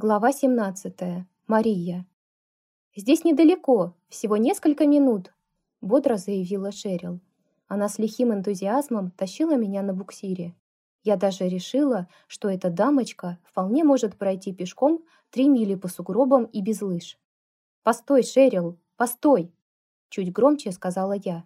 Глава 17. Мария. «Здесь недалеко, всего несколько минут», — бодро заявила Шерил. Она с лихим энтузиазмом тащила меня на буксире. Я даже решила, что эта дамочка вполне может пройти пешком три мили по сугробам и без лыж. «Постой, Шерил, постой!» — чуть громче сказала я.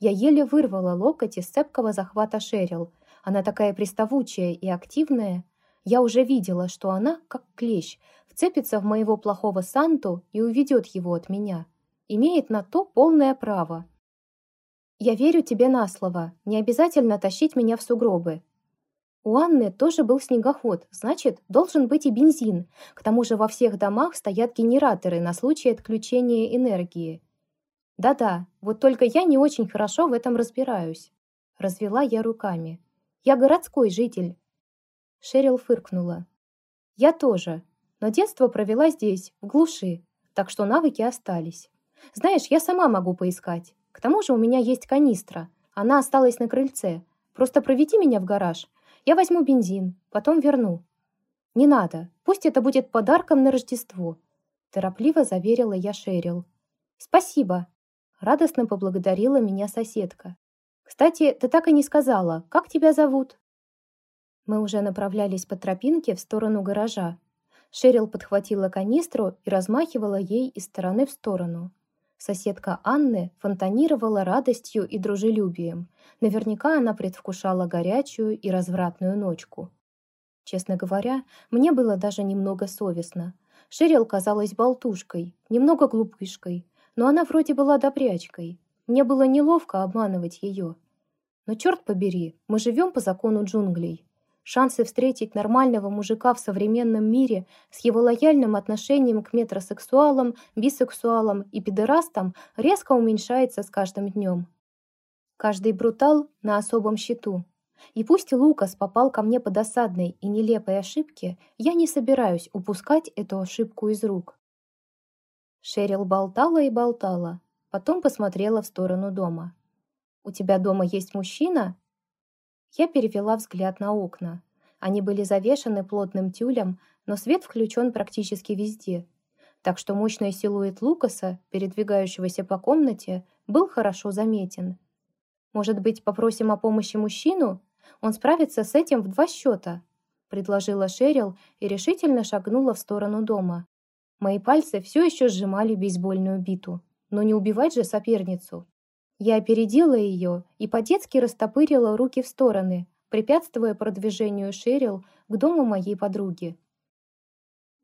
Я еле вырвала локоть из цепкого захвата Шерил. Она такая приставучая и активная, я уже видела, что она, как клещ, вцепится в моего плохого Санту и уведет его от меня. Имеет на то полное право. Я верю тебе на слово. Не обязательно тащить меня в сугробы. У Анны тоже был снегоход, значит, должен быть и бензин. К тому же во всех домах стоят генераторы на случай отключения энергии. Да-да, вот только я не очень хорошо в этом разбираюсь. Развела я руками. Я городской житель, Шерил фыркнула. «Я тоже, но детство провела здесь, в глуши, так что навыки остались. Знаешь, я сама могу поискать. К тому же у меня есть канистра. Она осталась на крыльце. Просто проведи меня в гараж. Я возьму бензин, потом верну». «Не надо. Пусть это будет подарком на Рождество», торопливо заверила я Шерил. «Спасибо», радостно поблагодарила меня соседка. «Кстати, ты так и не сказала, как тебя зовут?» Мы уже направлялись по тропинке в сторону гаража. Шерил подхватила канистру и размахивала ей из стороны в сторону. Соседка Анны фонтанировала радостью и дружелюбием. Наверняка она предвкушала горячую и развратную ночку. Честно говоря, мне было даже немного совестно. Шерил казалась болтушкой, немного глупышкой, но она вроде была добрячкой. Мне было неловко обманывать ее. Но черт побери, мы живем по закону джунглей. Шансы встретить нормального мужика в современном мире с его лояльным отношением к метросексуалам, бисексуалам и педерастам резко уменьшается с каждым днем. Каждый брутал на особом счету. И пусть Лукас попал ко мне по досадной и нелепой ошибке, я не собираюсь упускать эту ошибку из рук. Шерил болтала и болтала, потом посмотрела в сторону дома. «У тебя дома есть мужчина?» Я перевела взгляд на окна. Они были завешаны плотным тюлем, но свет включен практически везде. Так что мощный силуэт Лукаса, передвигающегося по комнате, был хорошо заметен. «Может быть, попросим о помощи мужчину? Он справится с этим в два счета», предложила Шерил и решительно шагнула в сторону дома. Мои пальцы все еще сжимали бейсбольную биту. Но не убивать же соперницу. Я опередила ее и по-детски растопырила руки в стороны, препятствуя продвижению Шерил к дому моей подруги.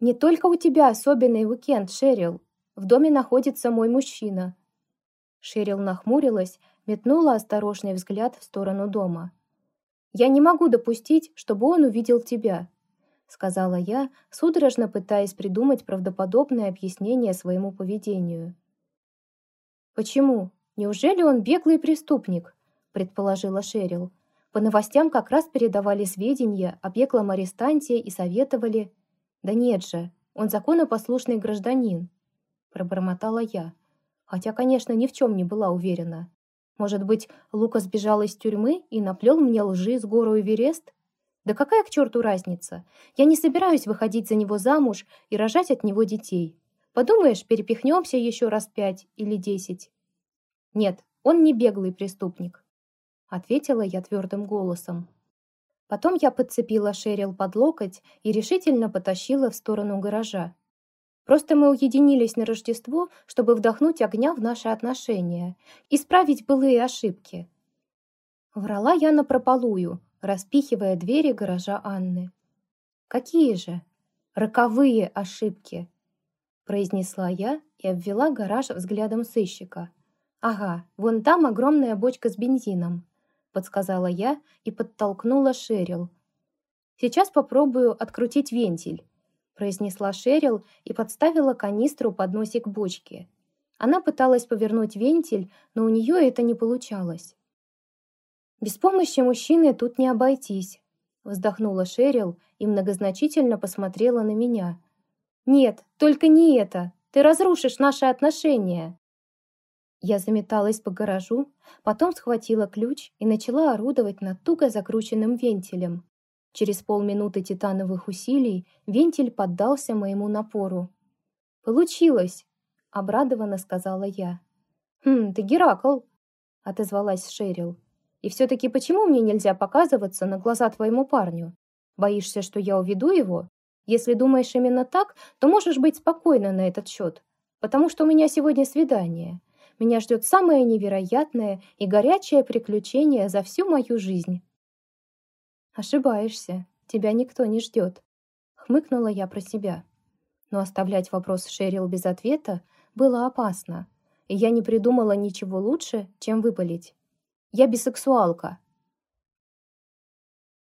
«Не только у тебя особенный уикенд, Шерил. В доме находится мой мужчина». Шерил нахмурилась, метнула осторожный взгляд в сторону дома. «Я не могу допустить, чтобы он увидел тебя», сказала я, судорожно пытаясь придумать правдоподобное объяснение своему поведению. «Почему?» «Неужели он беглый преступник?» – предположила Шерил. По новостям как раз передавали сведения о беглом арестанте и советовали... «Да нет же, он законопослушный гражданин», – пробормотала я. Хотя, конечно, ни в чем не была уверена. Может быть, Лука сбежал из тюрьмы и наплел мне лжи с гору Эверест? Да какая к черту разница? Я не собираюсь выходить за него замуж и рожать от него детей. Подумаешь, перепихнемся еще раз пять или десять. «Нет, он не беглый преступник», — ответила я твердым голосом. Потом я подцепила Шерил под локоть и решительно потащила в сторону гаража. Просто мы уединились на Рождество, чтобы вдохнуть огня в наши отношения, исправить былые ошибки. Врала я напропалую, распихивая двери гаража Анны. «Какие же? Роковые ошибки!» произнесла я и обвела гараж взглядом сыщика. «Ага, вон там огромная бочка с бензином», — подсказала я и подтолкнула Шерил. «Сейчас попробую открутить вентиль», — произнесла Шерил и подставила канистру под носик бочки. Она пыталась повернуть вентиль, но у нее это не получалось. «Без помощи мужчины тут не обойтись», — вздохнула Шерил и многозначительно посмотрела на меня. «Нет, только не это. Ты разрушишь наши отношения». Я заметалась по гаражу, потом схватила ключ и начала орудовать над туго закрученным вентилем. Через полминуты титановых усилий вентиль поддался моему напору. «Получилось!» — обрадованно сказала я. «Хм, ты Геракл!» — отозвалась Шерил. «И все-таки почему мне нельзя показываться на глаза твоему парню? Боишься, что я уведу его? Если думаешь именно так, то можешь быть спокойна на этот счет, потому что у меня сегодня свидание. Меня ждет самое невероятное и горячее приключение за всю мою жизнь». «Ошибаешься. Тебя никто не ждет», — хмыкнула я про себя. Но оставлять вопрос Шерил без ответа было опасно, и я не придумала ничего лучше, чем выпалить. «Я бисексуалка».